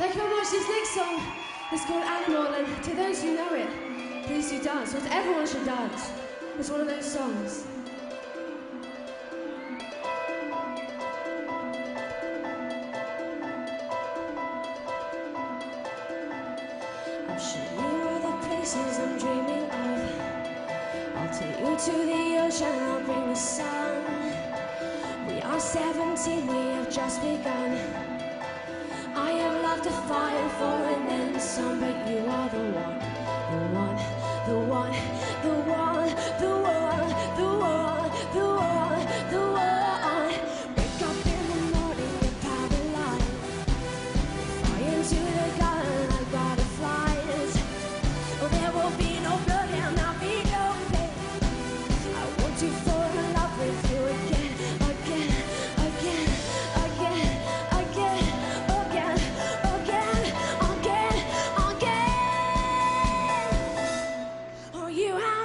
Thank you very much. This next song is called Animal, and to those who know it, please do dance, because everyone should dance. It's one of those songs. I'll show you all the places I'm dreaming of. I'll take you to the ocean, I'll bring the sun. We are 17, we have just begun. Have to fight for then some, but you are the one, the one, the one, the one,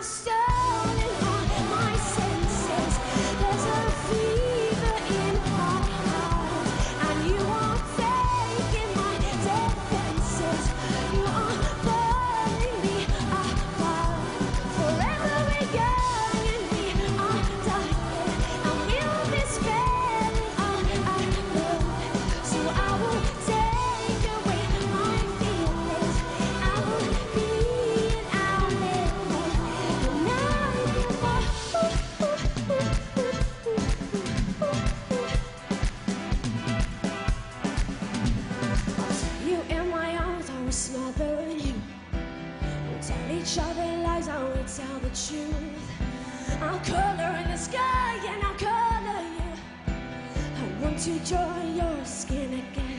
so each lies, I will tell the truth. I'll color in the sky and I'll color you. I want to join your skin again.